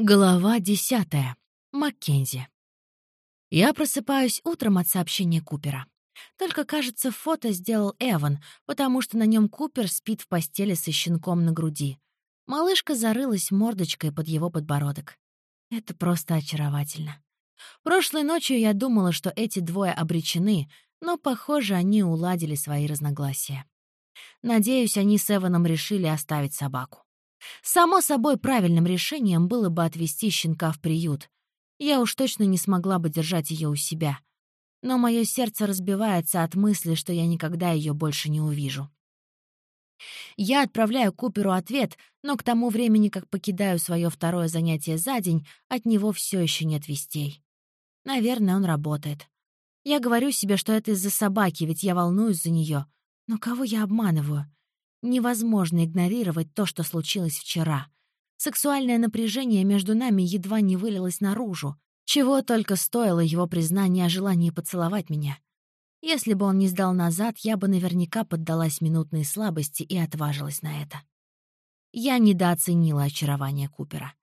Глава десятая. Маккензи. Я просыпаюсь утром от сообщения Купера. Только, кажется, фото сделал Эван, потому что на нем Купер спит в постели со щенком на груди. Малышка зарылась мордочкой под его подбородок. Это просто очаровательно. Прошлой ночью я думала, что эти двое обречены, но, похоже, они уладили свои разногласия. Надеюсь, они с Эваном решили оставить собаку. Само собой, правильным решением было бы отвезти щенка в приют. Я уж точно не смогла бы держать ее у себя. Но мое сердце разбивается от мысли, что я никогда ее больше не увижу. Я отправляю Куперу ответ, но к тому времени, как покидаю свое второе занятие за день, от него все еще нет вестей. Наверное, он работает. Я говорю себе, что это из-за собаки, ведь я волнуюсь за нее. Но кого я обманываю? Невозможно игнорировать то, что случилось вчера. Сексуальное напряжение между нами едва не вылилось наружу, чего только стоило его признание о желании поцеловать меня. Если бы он не сдал назад, я бы наверняка поддалась минутной слабости и отважилась на это. Я недооценила очарование Купера.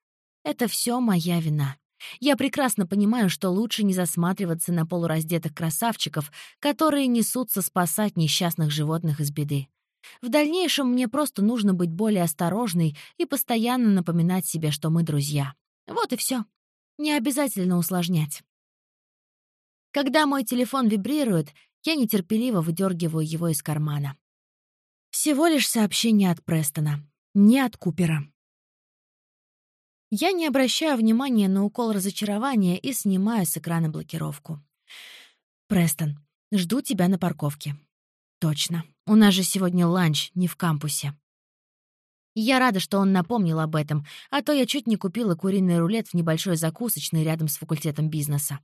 Это все моя вина. Я прекрасно понимаю, что лучше не засматриваться на полураздетых красавчиков, которые несутся спасать несчастных животных из беды. В дальнейшем мне просто нужно быть более осторожной и постоянно напоминать себе, что мы друзья. Вот и все. Не обязательно усложнять. Когда мой телефон вибрирует, я нетерпеливо выдергиваю его из кармана. Всего лишь сообщение от Престона, не от Купера. Я не обращаю внимания на укол разочарования и снимаю с экрана блокировку. «Престон, жду тебя на парковке». «Точно. У нас же сегодня ланч, не в кампусе. Я рада, что он напомнил об этом, а то я чуть не купила куриный рулет в небольшой закусочной рядом с факультетом бизнеса.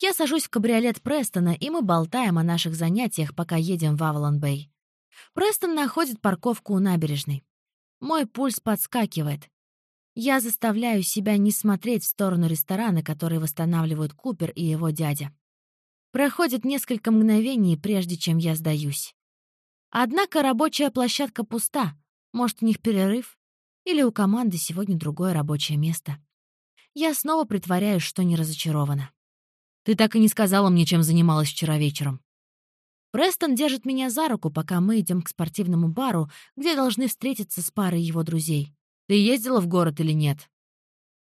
Я сажусь в кабриолет Престона, и мы болтаем о наших занятиях, пока едем в Авалон-Бэй. Престон находит парковку у набережной. Мой пульс подскакивает. Я заставляю себя не смотреть в сторону ресторана, который восстанавливают Купер и его дядя. Проходит несколько мгновений, прежде чем я сдаюсь. Однако рабочая площадка пуста. Может, у них перерыв? Или у команды сегодня другое рабочее место? Я снова притворяюсь, что не разочарована. «Ты так и не сказала мне, чем занималась вчера вечером». Престон держит меня за руку, пока мы идем к спортивному бару, где должны встретиться с парой его друзей. «Ты ездила в город или нет?»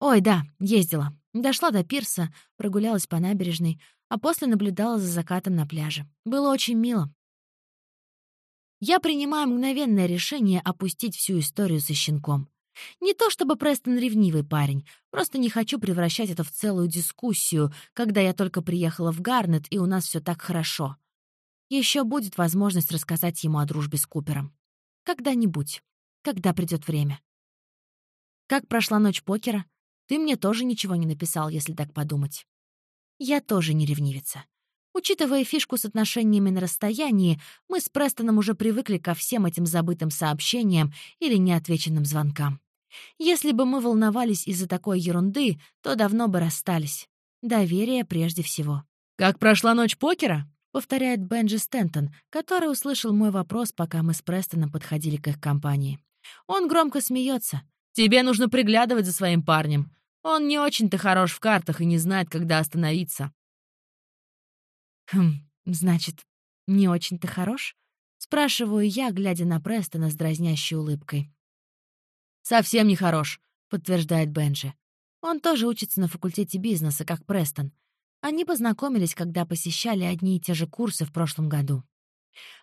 «Ой, да, ездила. Дошла до пирса, прогулялась по набережной, а после наблюдала за закатом на пляже. Было очень мило. Я принимаю мгновенное решение опустить всю историю со щенком. Не то чтобы Престон ревнивый парень, просто не хочу превращать это в целую дискуссию, когда я только приехала в Гарнет, и у нас все так хорошо. Еще будет возможность рассказать ему о дружбе с Купером. Когда-нибудь, когда придет время. Как прошла ночь покера? Ты мне тоже ничего не написал, если так подумать. Я тоже не ревнивица. Учитывая фишку с отношениями на расстоянии, мы с Престоном уже привыкли ко всем этим забытым сообщениям или неотвеченным звонкам. Если бы мы волновались из-за такой ерунды, то давно бы расстались. Доверие прежде всего. «Как прошла ночь покера?» — повторяет Бенджи Стентон, который услышал мой вопрос, пока мы с Престоном подходили к их компании. Он громко смеется. «Тебе нужно приглядывать за своим парнем. Он не очень-то хорош в картах и не знает, когда остановиться. «Хм, значит, не очень-то хорош?» — спрашиваю я, глядя на Престона с дразнящей улыбкой. «Совсем не хорош», — подтверждает Бенджи. Он тоже учится на факультете бизнеса, как Престон. Они познакомились, когда посещали одни и те же курсы в прошлом году.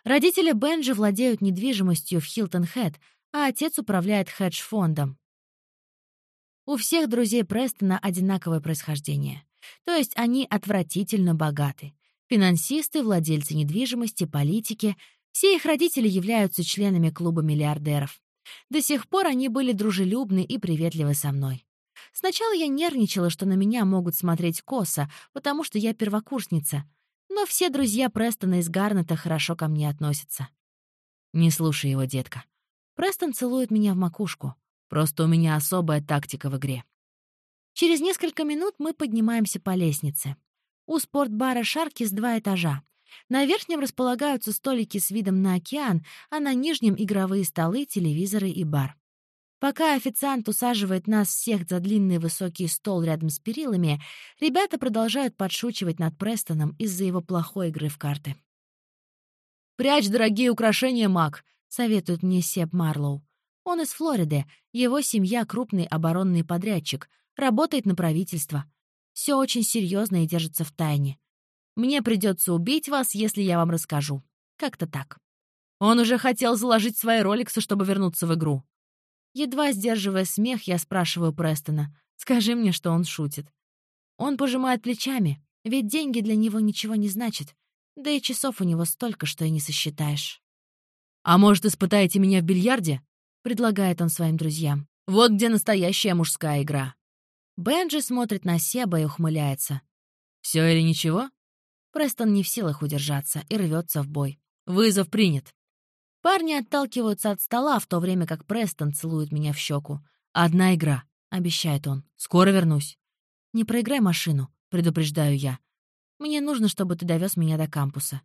Родители Бенджи владеют недвижимостью в Хилтон-Хэт, а отец управляет хедж-фондом. У всех друзей Престона одинаковое происхождение. То есть они отвратительно богаты. Финансисты, владельцы недвижимости, политики — все их родители являются членами клуба миллиардеров. До сих пор они были дружелюбны и приветливы со мной. Сначала я нервничала, что на меня могут смотреть косо, потому что я первокурсница. Но все друзья Престона из Гарнета хорошо ко мне относятся. Не слушай его, детка. Престон целует меня в макушку. Просто у меня особая тактика в игре. Через несколько минут мы поднимаемся по лестнице. У спортбара «Шаркис» два этажа. На верхнем располагаются столики с видом на океан, а на нижнем — игровые столы, телевизоры и бар. Пока официант усаживает нас всех за длинный высокий стол рядом с перилами, ребята продолжают подшучивать над Престоном из-за его плохой игры в карты. «Прячь дорогие украшения, Мак», — советует мне Себ Марлоу. Он из Флориды, его семья — крупный оборонный подрядчик, работает на правительство. Все очень серьезно и держится в тайне. Мне придется убить вас, если я вам расскажу. Как-то так. Он уже хотел заложить свои роликсы, чтобы вернуться в игру. Едва сдерживая смех, я спрашиваю Престона. «Скажи мне, что он шутит». Он пожимает плечами, ведь деньги для него ничего не значат. Да и часов у него столько, что и не сосчитаешь. «А может, испытаете меня в бильярде?» — предлагает он своим друзьям. «Вот где настоящая мужская игра». Бенджи смотрит на Себа и ухмыляется. «Все или ничего?» Престон не в силах удержаться и рвется в бой. «Вызов принят». Парни отталкиваются от стола, в то время как Престон целует меня в щеку. «Одна игра», — обещает он. «Скоро вернусь». «Не проиграй машину», — предупреждаю я. «Мне нужно, чтобы ты довез меня до кампуса».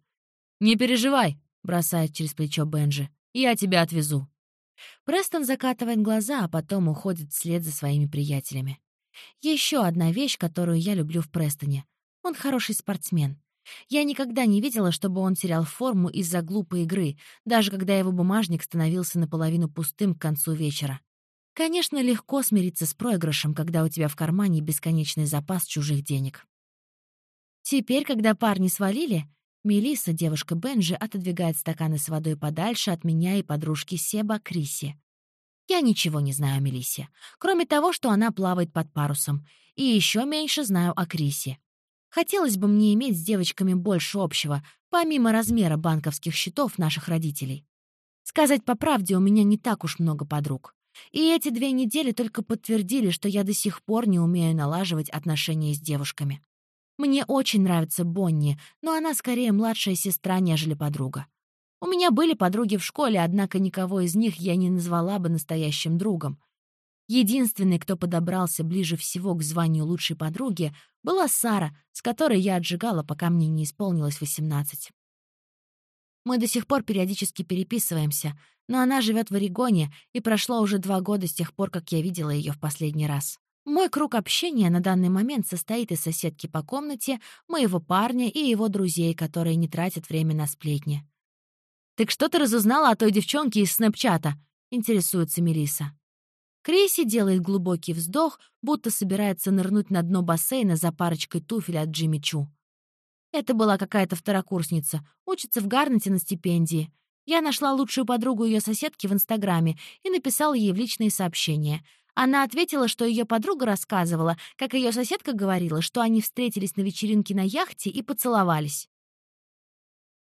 «Не переживай», — бросает через плечо Бенджи. «Я тебя отвезу». Престон закатывает глаза, а потом уходит вслед за своими приятелями. Еще одна вещь, которую я люблю в Престоне. Он хороший спортсмен. Я никогда не видела, чтобы он терял форму из-за глупой игры, даже когда его бумажник становился наполовину пустым к концу вечера. Конечно, легко смириться с проигрышем, когда у тебя в кармане бесконечный запас чужих денег. Теперь, когда парни свалили, Мелисса, девушка Бенджи, отодвигает стаканы с водой подальше от меня и подружки Себа Криси. Я ничего не знаю о Мелиссе, кроме того, что она плавает под парусом, и еще меньше знаю о Крисе. Хотелось бы мне иметь с девочками больше общего, помимо размера банковских счетов наших родителей. Сказать по правде, у меня не так уж много подруг. И эти две недели только подтвердили, что я до сих пор не умею налаживать отношения с девушками. Мне очень нравится Бонни, но она скорее младшая сестра, нежели подруга. У меня были подруги в школе, однако никого из них я не назвала бы настоящим другом. Единственной, кто подобрался ближе всего к званию лучшей подруги, была Сара, с которой я отжигала, пока мне не исполнилось 18. Мы до сих пор периодически переписываемся, но она живет в Орегоне, и прошло уже два года с тех пор, как я видела ее в последний раз. Мой круг общения на данный момент состоит из соседки по комнате, моего парня и его друзей, которые не тратят время на сплетни. «Так что ты разузнала о той девчонке из Снэпчата?» — интересуется Мелиса. Криси делает глубокий вздох, будто собирается нырнуть на дно бассейна за парочкой туфель от Джимми Чу. Это была какая-то второкурсница, учится в Гарнете на стипендии. Я нашла лучшую подругу ее соседки в Инстаграме и написала ей в личные сообщения. Она ответила, что ее подруга рассказывала, как ее соседка говорила, что они встретились на вечеринке на яхте и поцеловались.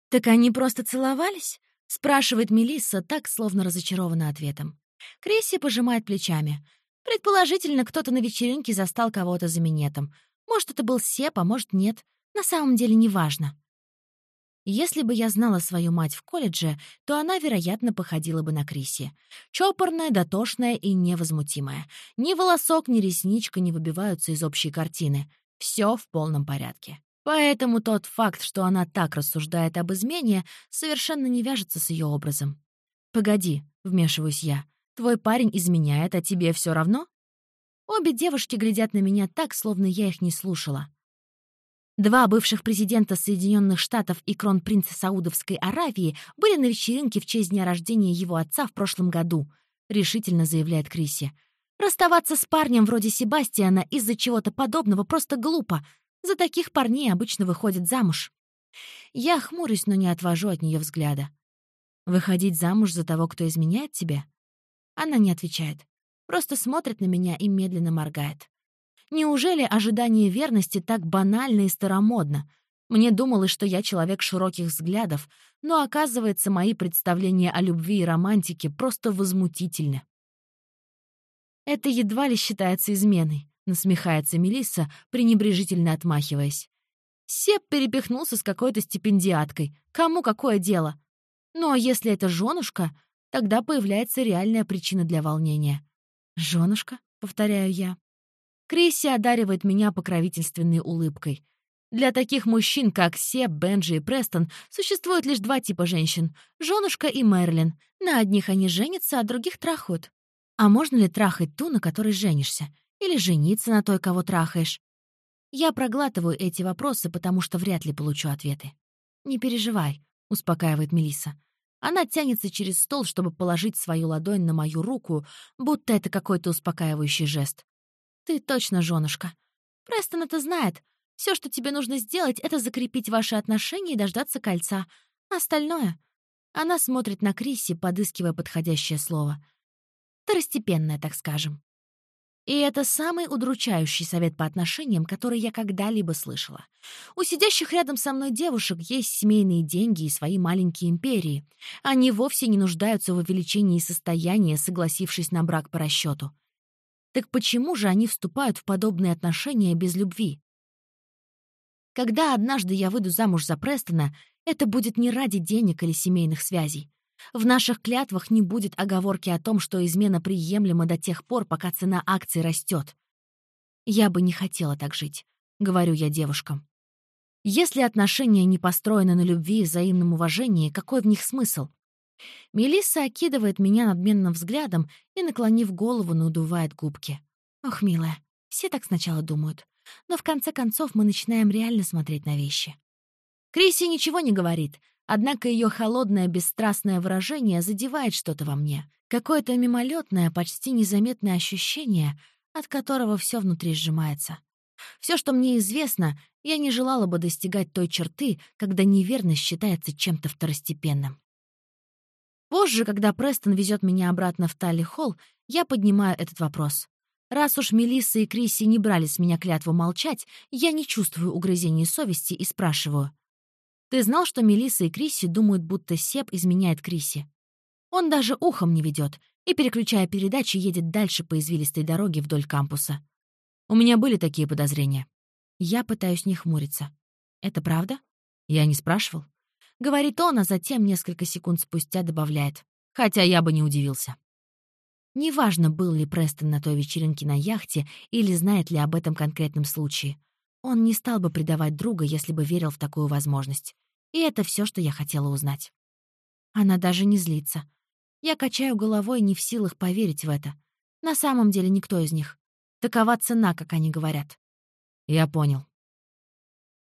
«Так они просто целовались?» — спрашивает Мелисса, так, словно разочарована ответом. Крисси пожимает плечами. Предположительно, кто-то на вечеринке застал кого-то за минетом. Может, это был Сеп, а может, нет. На самом деле, неважно. Если бы я знала свою мать в колледже, то она, вероятно, походила бы на Криси. Чопорная, дотошная и невозмутимая. Ни волосок, ни ресничка не выбиваются из общей картины. Все в полном порядке. Поэтому тот факт, что она так рассуждает об измене, совершенно не вяжется с ее образом. «Погоди», — вмешиваюсь я, Твой парень изменяет, а тебе все равно? Обе девушки глядят на меня так, словно я их не слушала. Два бывших президента Соединенных Штатов и кронпринца Саудовской Аравии были на вечеринке в честь дня рождения его отца в прошлом году, решительно заявляет Криси. Расставаться с парнем вроде Себастьяна из-за чего-то подобного просто глупо. За таких парней обычно выходят замуж. Я хмурюсь, но не отвожу от нее взгляда. Выходить замуж за того, кто изменяет тебя? Она не отвечает. Просто смотрит на меня и медленно моргает. Неужели ожидание верности так банально и старомодно? Мне думалось, что я человек широких взглядов, но, оказывается, мои представления о любви и романтике просто возмутительны. «Это едва ли считается изменой», — насмехается Мелисса, пренебрежительно отмахиваясь. Сеп перепихнулся с какой-то стипендиаткой. Кому какое дело? Ну а если это женушка, Тогда появляется реальная причина для волнения. «Жёнушка?» — повторяю я. Крисси одаривает меня покровительственной улыбкой. Для таких мужчин, как Себ, Бенджи и Престон, существует лишь два типа женщин — жёнушка и Мерлин. На одних они женятся, а других трахают. А можно ли трахать ту, на которой женишься? Или жениться на той, кого трахаешь? Я проглатываю эти вопросы, потому что вряд ли получу ответы. «Не переживай», — успокаивает Мелиса. Она тянется через стол, чтобы положить свою ладонь на мою руку, будто это какой-то успокаивающий жест. «Ты точно женушка. Престон это знает. Все, что тебе нужно сделать, это закрепить ваши отношения и дождаться кольца. Остальное...» Она смотрит на Крисси, подыскивая подходящее слово. Второстепенное, так скажем. И это самый удручающий совет по отношениям, который я когда-либо слышала. У сидящих рядом со мной девушек есть семейные деньги и свои маленькие империи. Они вовсе не нуждаются в увеличении состояния, согласившись на брак по расчету. Так почему же они вступают в подобные отношения без любви? Когда однажды я выйду замуж за Престона, это будет не ради денег или семейных связей. В наших клятвах не будет оговорки о том, что измена приемлема до тех пор, пока цена акций растет. Я бы не хотела так жить, говорю я девушкам. Если отношения не построены на любви и взаимном уважении, какой в них смысл? Мелисса окидывает меня надменным взглядом и, наклонив голову, надувает губки. Ох, милая, все так сначала думают. Но в конце концов мы начинаем реально смотреть на вещи. Криси ничего не говорит, Однако ее холодное, бесстрастное выражение задевает что-то во мне. Какое-то мимолетное, почти незаметное ощущение, от которого все внутри сжимается. Все, что мне известно, я не желала бы достигать той черты, когда неверность считается чем-то второстепенным. Позже, когда Престон везет меня обратно в Талли-Холл, я поднимаю этот вопрос. Раз уж Мелисса и Крисси не брали с меня клятву молчать, я не чувствую угрызений совести и спрашиваю. Ты знал, что Мелисса и Крисси думают, будто Сеп изменяет Крисси? Он даже ухом не ведет и, переключая передачи, едет дальше по извилистой дороге вдоль кампуса. У меня были такие подозрения. Я пытаюсь не хмуриться. Это правда? Я не спрашивал. Говорит он, а затем несколько секунд спустя добавляет. Хотя я бы не удивился. Неважно, был ли Престон на той вечеринке на яхте или знает ли об этом конкретном случае. Он не стал бы предавать друга, если бы верил в такую возможность. И это все, что я хотела узнать. Она даже не злится. Я качаю головой, не в силах поверить в это. На самом деле никто из них. Такова цена, как они говорят. Я понял.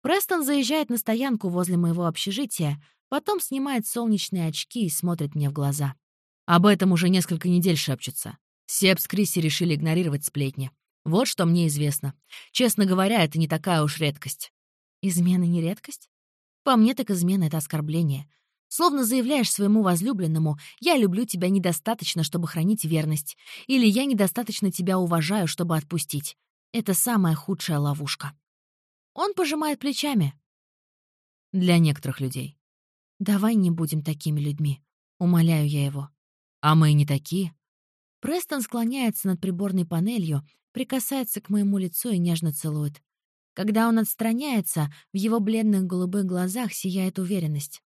Престон заезжает на стоянку возле моего общежития, потом снимает солнечные очки и смотрит мне в глаза. Об этом уже несколько недель шепчутся. Сеп с Криси решили игнорировать сплетни. Вот что мне известно. Честно говоря, это не такая уж редкость. Измена не редкость? По мне так измена — это оскорбление. Словно заявляешь своему возлюбленному «я люблю тебя недостаточно, чтобы хранить верность» или «я недостаточно тебя уважаю, чтобы отпустить». Это самая худшая ловушка. Он пожимает плечами. Для некоторых людей. «Давай не будем такими людьми», — умоляю я его. «А мы не такие». Престон склоняется над приборной панелью, прикасается к моему лицу и нежно целует. Когда он отстраняется, в его бледных голубых глазах сияет уверенность.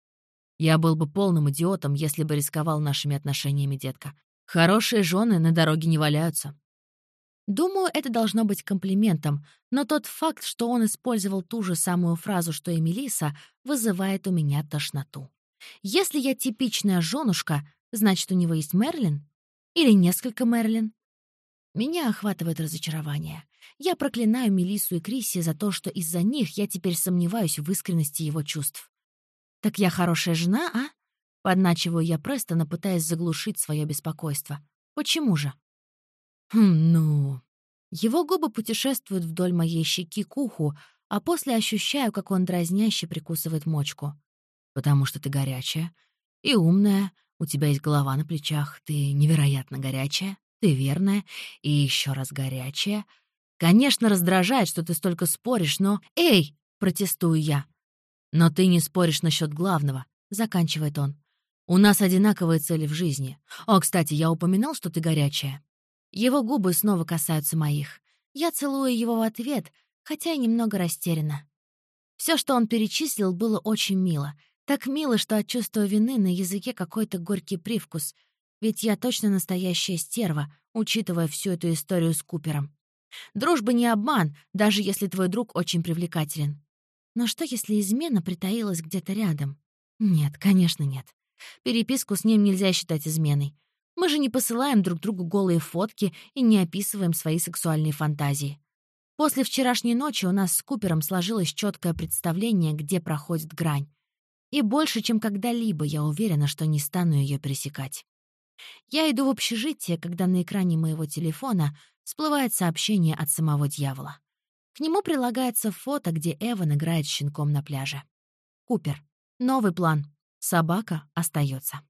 «Я был бы полным идиотом, если бы рисковал нашими отношениями, детка. Хорошие жены на дороге не валяются». Думаю, это должно быть комплиментом, но тот факт, что он использовал ту же самую фразу, что и Мелиса, вызывает у меня тошноту. Если я типичная женушка, значит, у него есть Мерлин? Или несколько Мерлин? Меня охватывает разочарование. Я проклинаю Мелиссу и Крисси за то, что из-за них я теперь сомневаюсь в искренности его чувств. «Так я хорошая жена, а?» Подначиваю я Престона, пытаясь заглушить свое беспокойство. «Почему же?» «Хм, ну...» Его губы путешествуют вдоль моей щеки к уху, а после ощущаю, как он дразняще прикусывает мочку. «Потому что ты горячая и умная, у тебя есть голова на плечах, ты невероятно горячая, ты верная и еще раз горячая. Конечно, раздражает, что ты столько споришь, но... Эй!» — протестую я. «Но ты не споришь насчет главного», — заканчивает он. «У нас одинаковые цели в жизни. О, кстати, я упоминал, что ты горячая». Его губы снова касаются моих. Я целую его в ответ, хотя и немного растеряна. Все, что он перечислил, было очень мило. Так мило, что от чувства вины на языке какой-то горький привкус — ведь я точно настоящая стерва, учитывая всю эту историю с Купером. Дружба не обман, даже если твой друг очень привлекателен. Но что, если измена притаилась где-то рядом? Нет, конечно, нет. Переписку с ним нельзя считать изменой. Мы же не посылаем друг другу голые фотки и не описываем свои сексуальные фантазии. После вчерашней ночи у нас с Купером сложилось четкое представление, где проходит грань. И больше, чем когда-либо, я уверена, что не стану ее пересекать. Я иду в общежитие, когда на экране моего телефона всплывает сообщение от самого дьявола. К нему прилагается фото, где Эван играет с щенком на пляже. Купер. Новый план. Собака остается.